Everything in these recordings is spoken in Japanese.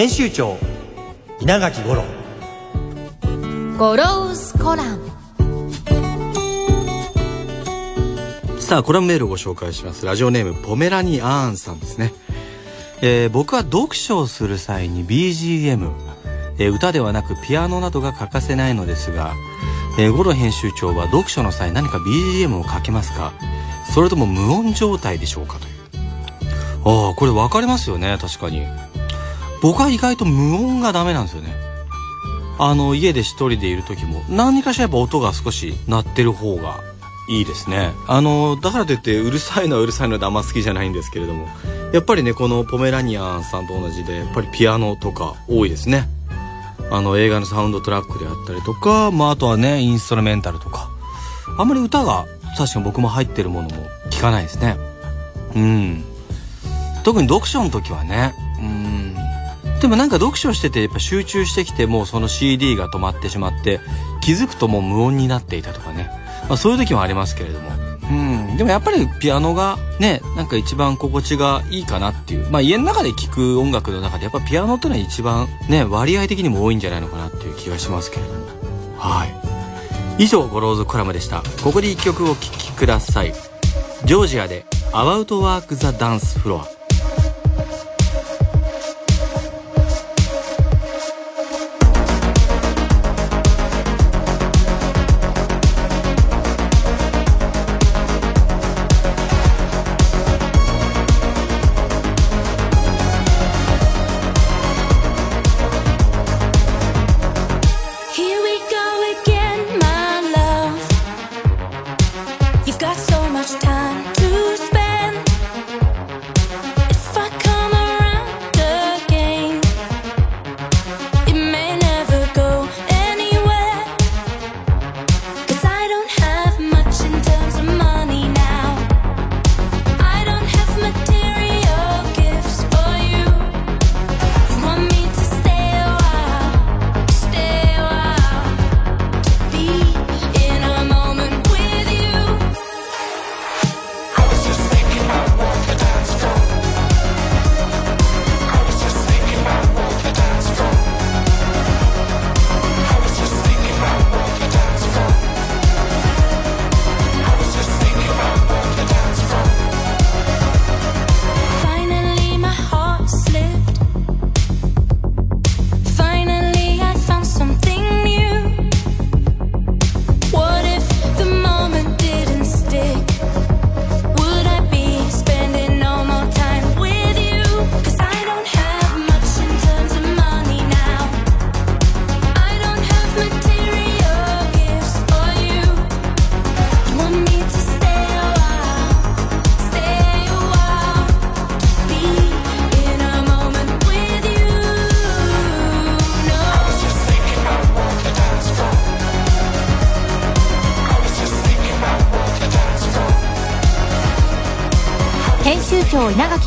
編集長稲垣五郎。ゴロウスコラム。さあコラムメールをご紹介します。ラジオネームポメラニアーンさんですね、えー僕は読書をする際に BGM、えー歌ではなくピアノなどが欠かせないのですが、えー、五郎編集長は読書の際何か BGM をかけますか？それとも無音状態でしょうかという。ああこれ分かりますよね確かに僕は意外と無音がダメなんですよね。あの家で一人でいる時も何かしらやっぱ音が少し鳴ってる方がいいですね。あのだからといってうるさいのはうるさいのであんま好きじゃないんですけれどもやっぱりねこのポメラニアンさんと同じでやっぱりピアノとか多いですね。あの映画のサウンドトラックであったりとか、まあ、あとはねインストルメンタルとか。あんまり歌が確かに僕も入ってるものも聞かないですね。うん。特に読書の時はねでもなんか読書しててやっぱ集中してきてもうその CD が止まってしまって気づくともう無音になっていたとかね、まあ、そういう時もありますけれども。うん。でもやっぱりピアノがねなんか一番心地がいいかなっていう。まあ家の中で聴く音楽の中でやっぱピアノってのは一番ね割合的にも多いんじゃないのかなっていう気がしますけれども。はい。以上ゴローズコラムでした。ここで一曲お聴きください。ジョージアで「 About Work the Dancefloor」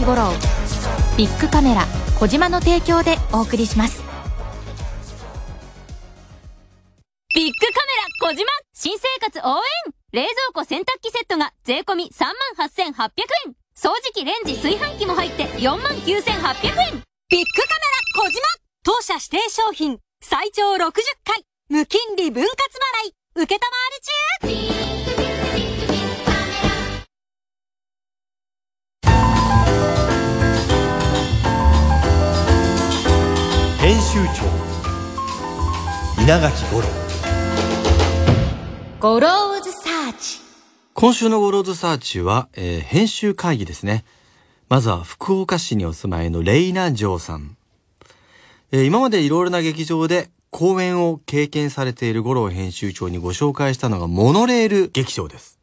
長稲垣吾郎ビッグカメラ小島の提供でお送りします。ビッグカメラ小島。新生活応援。冷蔵庫洗濯機セットが税込38,800円。掃除機レンジ炊飯器も入って49,800円。ビッグカメラ小島。当社指定商品最長60回。無金利分割払い。受けたまわり中。稲垣吾郎ゴローズサーチ今週のゴローズサーチは、えー編集会議ですね。まずは福岡市にお住まいのレイナ・ジョーさん。えー今までいろいろな劇場で公演を経験されている吾郎編集長にご紹介したのがモノレール劇場です。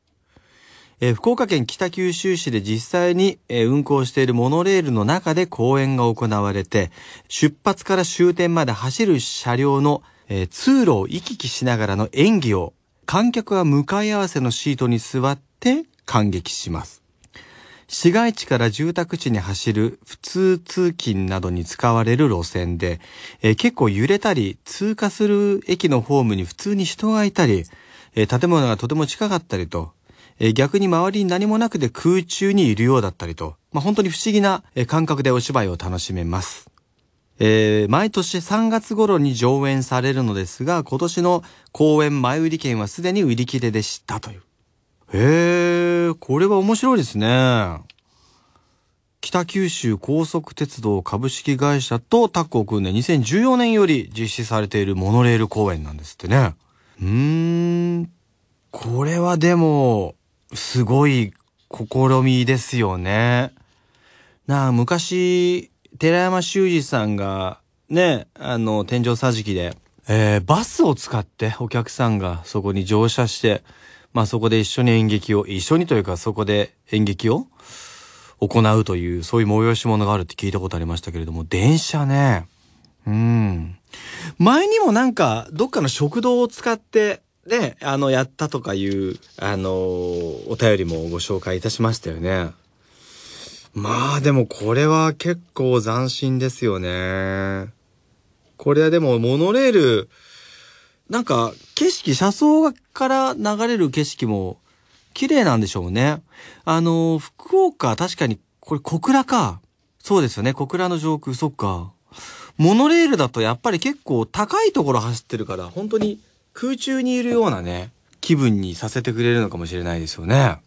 えー福岡県北九州市で実際に、えー運行しているモノレールの中で公演が行われて、出発から終点まで走る車両の、えー通路を行き来しながらの演技を観客は向かい合わせのシートに座って感激します。市街地から住宅地に走る普通通勤などに使われる路線で、えー結構揺れたり、通過する駅のホームに普通に人がいたり、えー建物がとても近かったりと、え逆に周りに何もなくて空中にいるようだったりと、まあ、本当に不思議な感覚でお芝居を楽しめます。えー毎年3月頃に上演されるのですが、今年の公演前売り券はすでに売り切れでしたという。へえ、これは面白いですね。北九州高速鉄道株式会社とタッグを組んで2014年より実施されているモノレール公演なんですってね。うーん、これはでも、すごい試みですよね。なあ、昔、寺山修司さんが、ね、あの、天井桟敷で、えーバスを使ってお客さんがそこに乗車して、まあそこで一緒に演劇を、一緒にというかそこで演劇を行うという、そういう催し物があるって聞いたことありましたけれども、電車ね。うん。前にもなんか、どっかの食堂を使って、ね、あの、やったとかいう、あの、お便りもご紹介いたしましたよね。まあでもこれは結構斬新ですよね。これはでもモノレール、なんか景色、車窓から流れる景色も綺麗なんでしょうね。あの、福岡、確かに、これ小倉か。そうですよね。小倉の上空、そっか。モノレールだとやっぱり結構高いところ走ってるから、本当に空中にいるようなね、気分にさせてくれるのかもしれないですよね。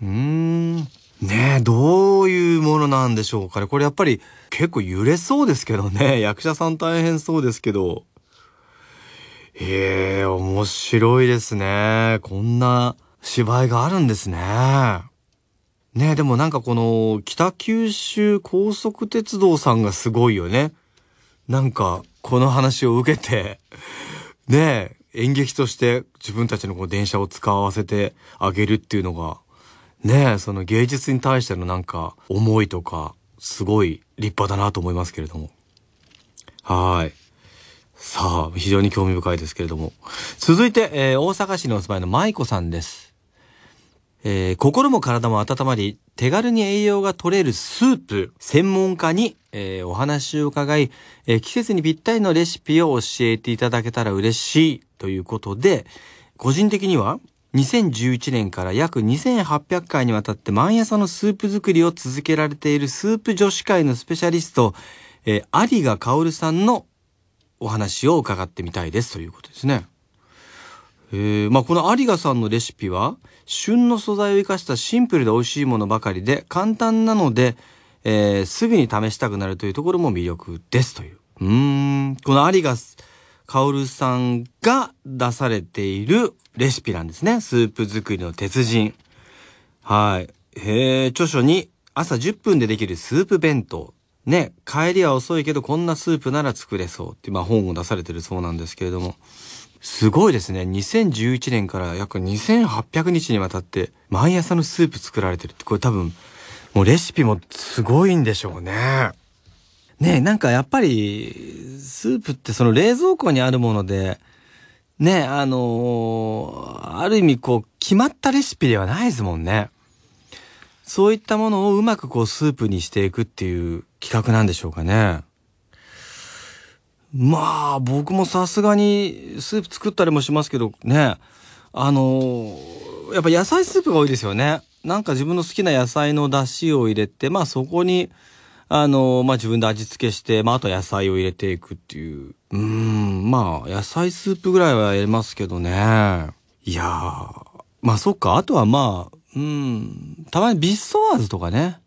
うーん。ねえ、どういうものなんでしょうかね。これやっぱり結構揺れそうですけどね。役者さん大変そうですけど。へえ、面白いですね。こんな芝居があるんですね。ねえ、でもなんかこの北九州高速鉄道さんがすごいよね。なんかこの話を受けて、ねえ、演劇として自分たちのこう電車を使わせてあげるっていうのが、ねえ、その芸術に対してのなんか思いとか、すごい立派だなと思いますけれども。はい。さあ、非常に興味深いですけれども。続いて、えー大阪市にお住まいの舞子さんです。えー心も体も温まり、手軽に栄養が取れるスープ、専門家に、えーお話を伺い、えー季節にぴったりのレシピを教えていただけたら嬉しいということで、個人的には、2011年から約2800回にわたって毎朝のスープ作りを続けられているスープ女子会のスペシャリスト、えー有賀薫さんのお話を伺ってみたいですということですね。えーまあこの有賀さんのレシピは旬の素材を生かしたシンプルで美味しいものばかりで簡単なので、えーすぐに試したくなるというところも魅力ですという。うーん。この有賀薫さんが出されているレシピなんですね。スープ作りの鉄人。はい。へえ、著書に朝10分でできるスープ弁当。ね、帰りは遅いけどこんなスープなら作れそうって、まあ本を出されてるそうなんですけれども。すごいですね。2011年から約2800日にわたって毎朝のスープ作られてるって、これ多分、もうレシピもすごいんでしょうね。ね、なんかやっぱり、スープってその冷蔵庫にあるもので、ねえ、あのーある意味こう、決まったレシピではないですもんね。そういったものをうまくこう、スープにしていくっていう企画なんでしょうかね。まあ、僕もさすがにスープ作ったりもしますけどね、あのーやっぱ野菜スープが多いですよね。なんか自分の好きな野菜の出汁を入れて、まあそこに、あのまあ自分で味付けして、まああと野菜を入れていくっていう。うーん、まあ野菜スープぐらいはやりますけどね。いやー、まあそっか、あとはまあ、うん、たまにビッソワーズとかね。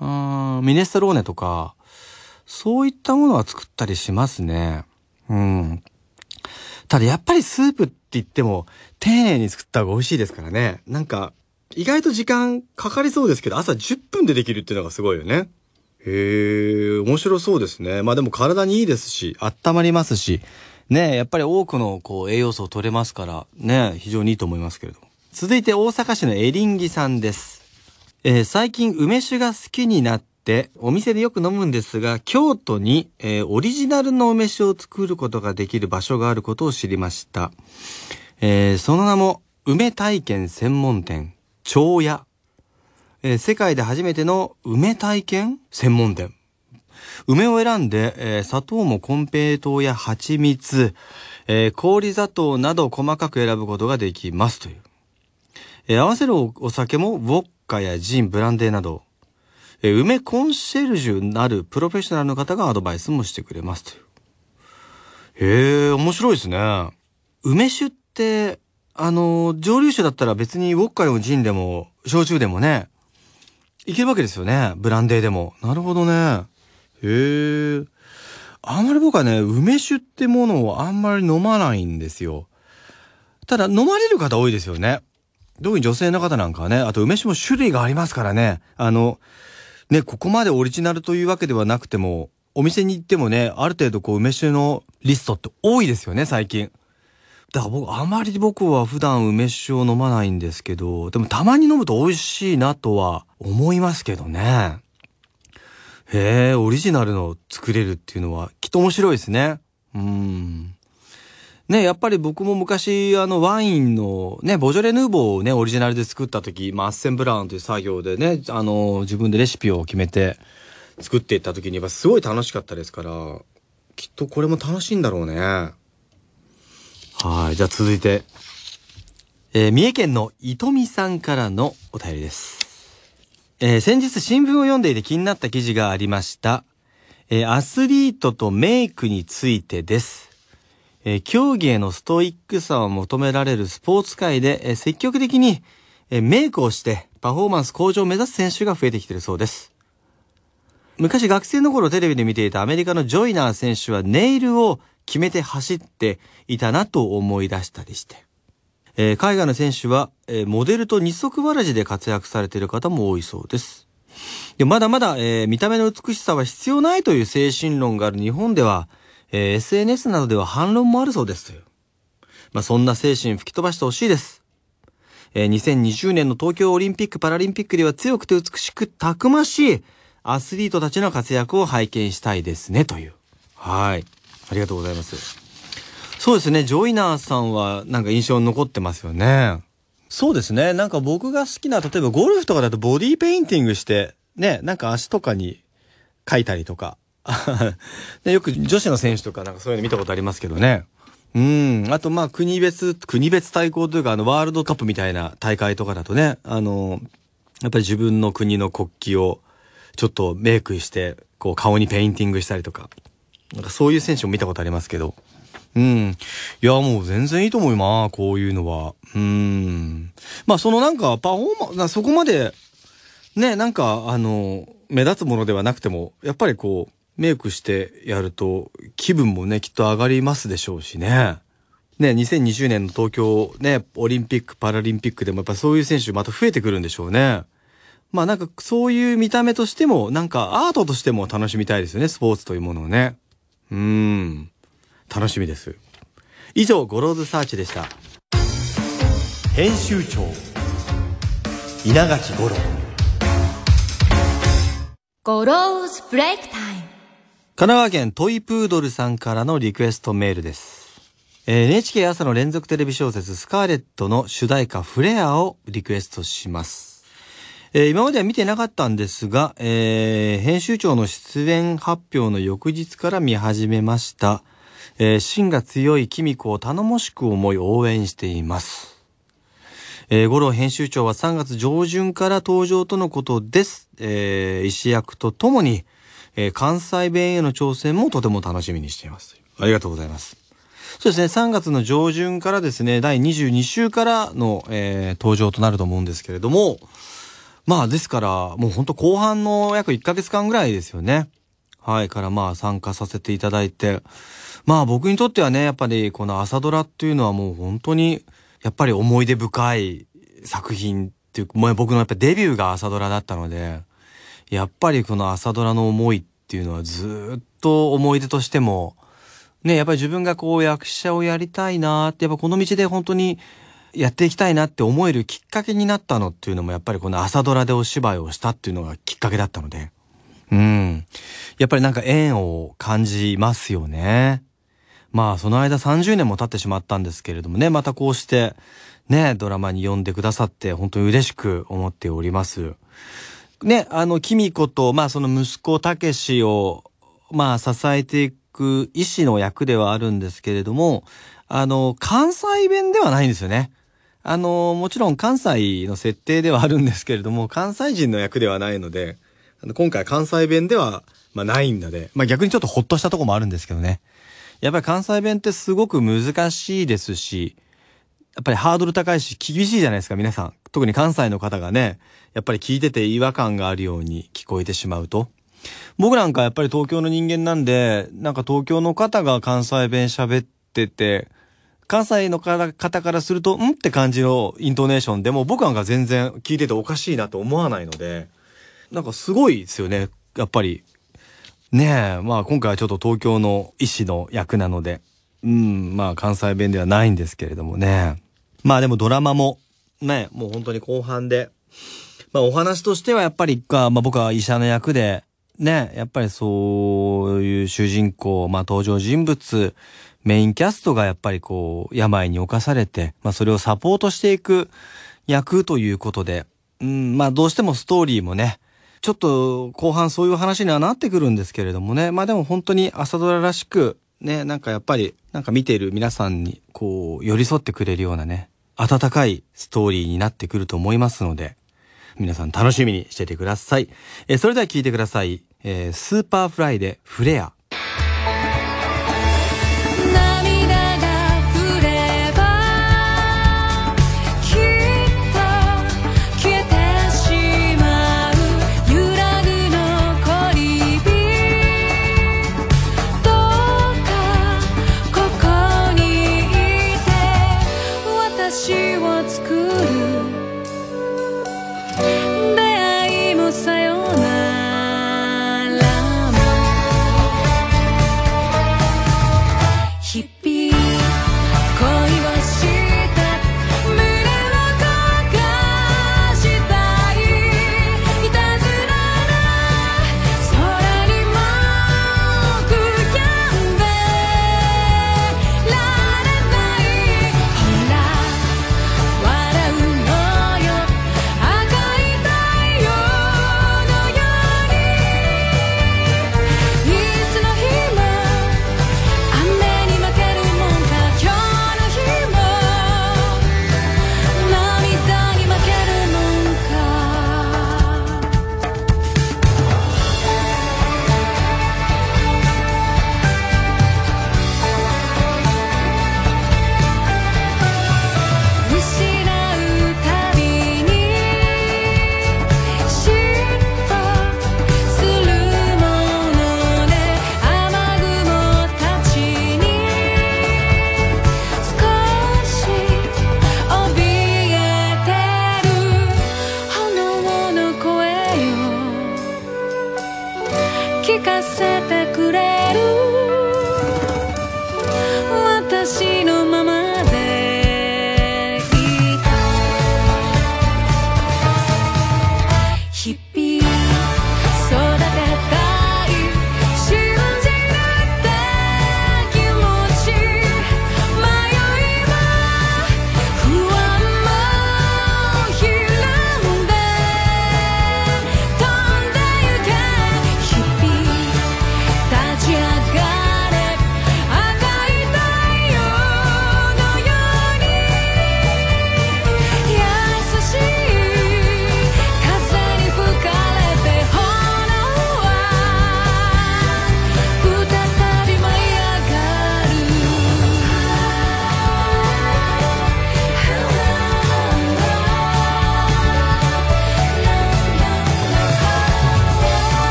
うん、ミネストローネとか、そういったものは作ったりしますね。うん。ただやっぱりスープって言っても丁寧に作った方が美味しいですからね。なんか意外と時間かかりそうですけど朝10分でできるっていうのがすごいよね。へえ、面白そうですね。まあでも体にいいですし、温まりますし、ねやっぱり多くのこう栄養素を取れますから、ね非常にいいと思いますけれども。続いて大阪市のエリンギさんです。えー最近梅酒が好きになって、お店でよく飲むんですが、京都に、えーオリジナルの梅酒を作ることができる場所があることを知りました。えーその名も、梅体験専門店、長屋。えー世界で初めての梅体験？専門店。梅を選んで、えー砂糖もコンペイトウや蜂蜜、えー氷砂糖など細かく選ぶことができますという。えー合わせるおお酒もウォッカやジン、ブランデーなど、えー梅コンシェルジュなるプロフェッショナルの方がアドバイスもしてくれますという。へえ、面白いですね。梅酒って、あの、蒸留酒だったら別にウォッカでもジンでも、焼酎でもね、いけるわけですよね。ブランデーでも。なるほどね。へえ。あんまり僕はね、梅酒ってものをあんまり飲まないんですよ。ただ、飲まれる方多いですよね。特に女性の方なんかはね、あと梅酒も種類がありますからね。あの、ね、ここまでオリジナルというわけではなくても、お店に行ってもね、ある程度こう梅酒のリストって多いですよね、最近。だから僕、あまり僕は普段梅酒を飲まないんですけど、でもたまに飲むと美味しいなとは思いますけどね。へえ、オリジナルの作れるっていうのはきっと面白いですね。うん。ね、やっぱり僕も昔、あの、ワインの、ね、ボジョレ・ヌーボーをね、オリジナルで作った時、まあ、アッセンブラーンという作業でね、あの、自分でレシピを決めて作っていった時に、やっぱすごい楽しかったですから、きっとこれも楽しいんだろうね。はい、じゃあ続いて、えー三重県の糸美さんからのお便りです。えー先日新聞を読んでいて気になった記事がありました。えーアスリートとメイクについてです。えー競技へのストイックさを求められるスポーツ界で、えー積極的に、えーメイクをしてパフォーマンス向上を目指す選手が増えてきているそうです。昔学生の頃テレビで見ていたアメリカのジョイナー選手はネイルを決めて走っていたなと思い出したりして。えー海外の選手は、えーモデルと二足わらじで活躍されている方も多いそうです。でまだまだ、えー見た目の美しさは必要ないという精神論がある日本では、えー SNS などでは反論もあるそうです。まあ、そんな精神吹き飛ばしてほしいです。えー2020年の東京オリンピック・パラリンピックでは強くて美しくたくましいアスリートたちの活躍を拝見したいですねという。はい。ありがとうございます。そうですね、ジョイナーさんはなんか印象に残ってますよね。そうですね、なんか僕が好きな、例えばゴルフとかだとボディーペインティングして、ね、なんか足とかに書いたりとか。でよく女子の選手とかなんかそういうの見たことありますけどね。うん。あとまあ国別、国別対抗というかあのワールドカップみたいな大会とかだとね、あの、やっぱり自分の国の国旗をちょっとメイクして、こう顔にペインティングしたりとか。なんかそういう選手も見たことありますけど。うん。いや、もう全然いいと思うよな、こういうのは。うん。まあ、そのなんか、パフォーマンス、そこまで、ね、なんか、あの、目立つものではなくても、やっぱりこう、メイクしてやると、気分もね、きっと上がりますでしょうしね。ね、2020年の東京ね、オリンピック、パラリンピックでもやっぱそういう選手また増えてくるんでしょうね。まあなんかそういう見た目としても、なんかアートとしても楽しみたいですよね、スポーツというものをね。うーん。楽しみです。以上、ゴローズサーチでした。編集長稲垣吾郎ゴローズブレイクタイム神奈川県トイプードルさんからのリクエストメールです。えー NHK 朝の連続テレビ小説スカーレットの主題歌フレアをリクエストします。えー今までは見てなかったんですが、えー編集長の出演発表の翌日から見始めました。えー芯が強い君子を頼もしく思い応援しています。えー、五郎編集長は3月上旬から登場とのことです。えー、医師役とともに、えー関西弁への挑戦もとても楽しみにしています。ありがとうございます。そうですね、3月の上旬からですね、第22週からの、えー登場となると思うんですけれども、まあですから、もうほんと後半の約1ヶ月間ぐらいですよね。はい、からまあ参加させていただいて、まあ僕にとってはね、やっぱりこの朝ドラっていうのはもう本当に、やっぱり思い出深い作品っていう、もう僕のやっぱデビューが朝ドラだったので、やっぱりこの朝ドラの思いっていうのはずっと思い出としても、ね、やっぱり自分がこう役者をやりたいなって、やっぱこの道で本当にやっていきたいなって思えるきっかけになったのっていうのもやっぱりこの朝ドラでお芝居をしたっていうのがきっかけだったので。うん。やっぱりなんか縁を感じますよね。まあその間30年も経ってしまったんですけれどもね、またこうしてね、ドラマに呼んでくださって本当に嬉しく思っております。ね、あの、キミコと、まあその息子たけしを、まあ支えていく医師の役ではあるんですけれども、あの、関西弁ではないんですよね。あの、もちろん関西の設定ではあるんですけれども、関西人の役ではないので、あの今回関西弁では、まあないんだで、まあ逆にちょっとほっとしたとこもあるんですけどね。やっぱり関西弁ってすごく難しいですし、やっぱりハードル高いし厳しいじゃないですか、皆さん。特に関西の方がね、やっぱり聞いてて違和感があるように聞こえてしまうと。僕なんかやっぱり東京の人間なんで、なんか東京の方が関西弁喋ってて、関西の方からすると、ん？って感じのイントネーションでも僕なんか全然聞いてておかしいなと思わないので、なんかすごいですよね、やっぱり。ねえ、まあ今回はちょっと東京の医師の役なので、うん、まあ関西弁ではないんですけれどもね。まあでもドラマも、ね、もう本当に後半で、まあお話としてはやっぱり、まあ僕は医者の役で、ね、やっぱりそういう主人公、まあ登場人物、メインキャストがやっぱりこう、病に侵されて、まあそれをサポートしていく役ということで、うん、まあどうしてもストーリーもね、ちょっと後半そういう話にはなってくるんですけれどもね。まあでも本当に朝ドラらしく、ね、なんかやっぱり、なんか見ている皆さんに、こう、寄り添ってくれるようなね、温かいストーリーになってくると思いますので、皆さん楽しみにしててください。えーそれでは聞いてください。えー Superfly でフレア。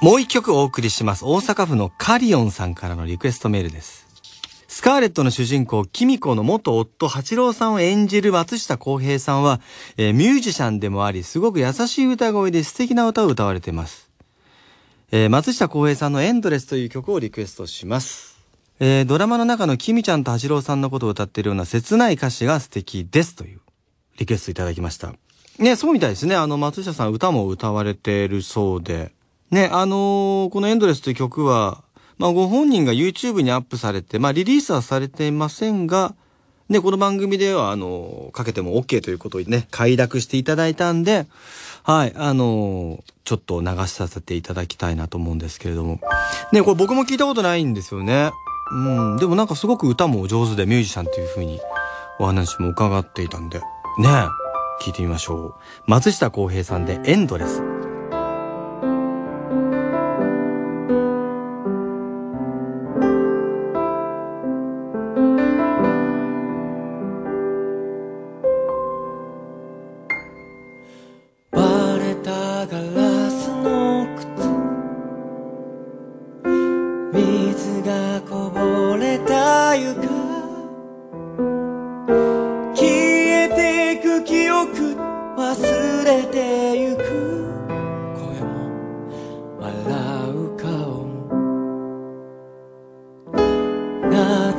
もう一曲お送りします。大阪府のカリオンさんからのリクエストメールです。スカーレットの主人公、キミコの元夫、八郎さんを演じる松下洸平さんは、えーミュージシャンでもあり、すごく優しい歌声で素敵な歌を歌われています。えー松下洸平さんのエンドレスという曲をリクエストします。えードラマの中のキミちゃんと八郎さんのことを歌っているような切ない歌詞が素敵ですというリクエストいただきました。ね、そうみたいですね。あの、松下さん歌も歌われているそうで。ね、あのーこのエンドレスという曲は、まあ、ご本人が YouTube にアップされて、まあ、リリースはされていませんが、ね、この番組では、あのーかけても OK ということをね、快諾していただいたんで、はい、あのーちょっと流しさせていただきたいなと思うんですけれども。ね、これ僕も聞いたことないんですよね。うん、でもなんかすごく歌も上手でミュージシャンっていう風にお話も伺っていたんで、ね、聞いてみましょう。松下洸平さんでエンドレス。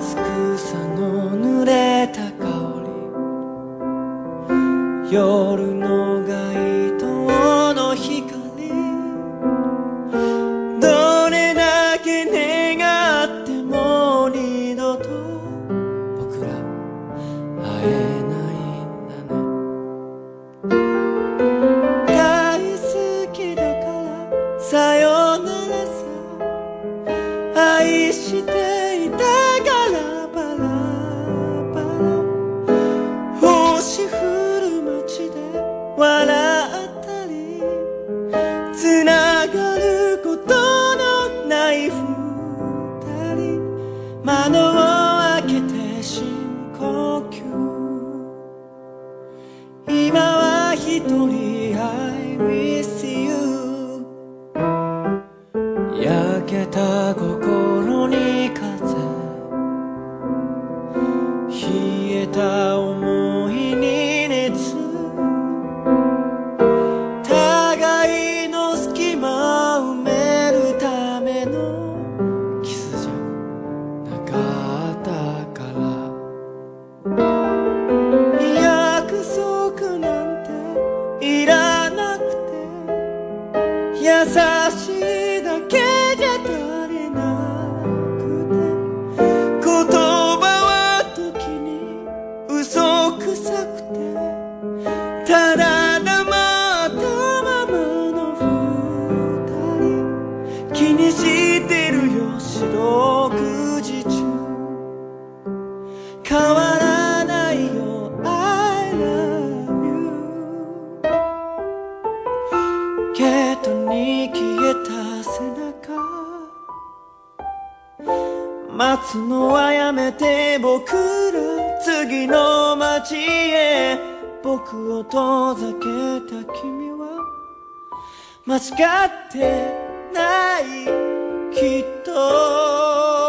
夏草の濡れた香り。夜の焼けたすのはやめて僕ら次の街へ。僕を遠ざけた君は。間違ってないきっと。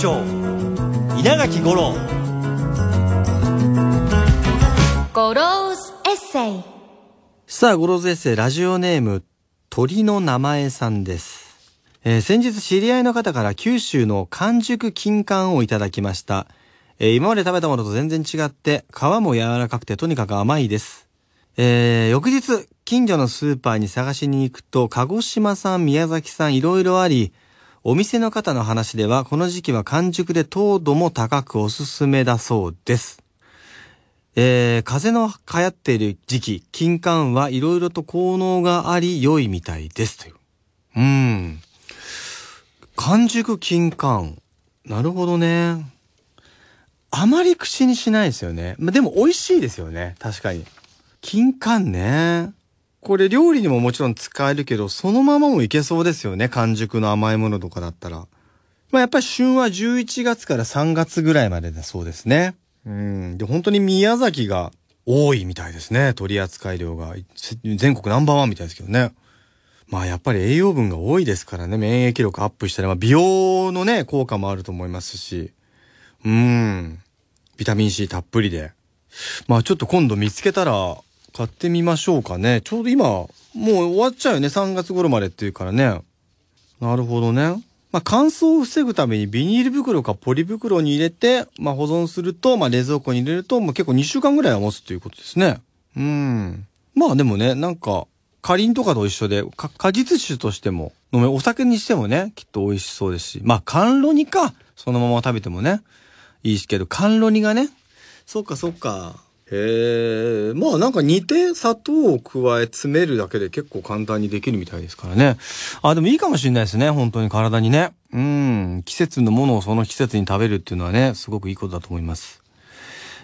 長稲垣吾郎ゴローズエッセイさあ、ゴローズエッセイラジオネーム、鳥の名前さんです。えー先日知り合いの方から九州の完熟金柑をいただきました。えー今まで食べたものと全然違って、皮も柔らかくてとにかく甘いです。えー翌日、近所のスーパーに探しに行くと、鹿児島産、宮崎産、いろいろあり、お店の方の話では、この時期は完熟で糖度も高くおすすめだそうです。えー風の流行っている時期、金柑はいろいろと効能があり良いみたいです。という。うん。完熟金柑。なるほどね。あまり口にしないですよね。までも美味しいですよね。確かに。金柑ね。これ料理にももちろん使えるけど、そのままもいけそうですよね。完熟の甘いものとかだったら。まあやっぱり旬は11月から3月ぐらいまでだそうですね。うん。で、本当に宮崎が多いみたいですね。取り扱い量が。全国ナンバーワンみたいですけどね。まあやっぱり栄養分が多いですからね。免疫力アップしたり、まあ美容のね、効果もあると思いますし。うん。ビタミン C たっぷりで。まあちょっと今度見つけたら買ってみましょうかね。ちょうど今、もう終わっちゃうよね。3月頃までっていうからね。なるほどね。まあ乾燥を防ぐためにビニール袋かポリ袋に入れて、まあ保存すると、まあ冷蔵庫に入れると、もう結構2週間ぐらいは持つということですね。うん。まあでもね、なんか、かりんとかと一緒で、果実酒としても飲め、お酒にしてもね、きっと美味しそうですし。まあ甘露煮か。そのまま食べてもね。おいしいけど、甘露煮がね。そっかそっか。へえ。まあなんか煮て砂糖を加え煮詰めるだけで結構簡単にできるみたいですからね。あ、でもいいかもしれないですね。本当に体にね。うん。季節のものをその季節に食べるっていうのはね、すごくいいことだと思います。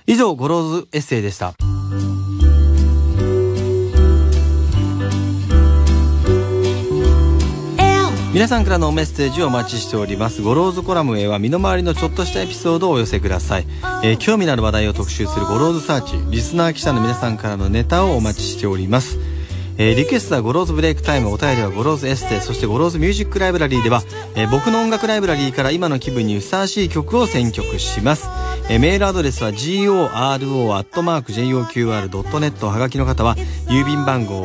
以上、ゴローズエッセイでした。皆さんからのメッセージをお待ちしております。ゴローズコラムへは身の回りのちょっとしたエピソードをお寄せください。えー興味のある話題を特集するゴローズサーチ、リスナー記者の皆さんからのネタをお待ちしております。えーリクエストはゴローズブレイクタイム、お便りはゴローズエッセイ、そしてゴローズミュージックライブラリーでは、えー僕の音楽ライブラリーから今の気分にふさわしい曲を選曲します。えメールアドレスは goro.joqr.net はがきの方は、郵便番号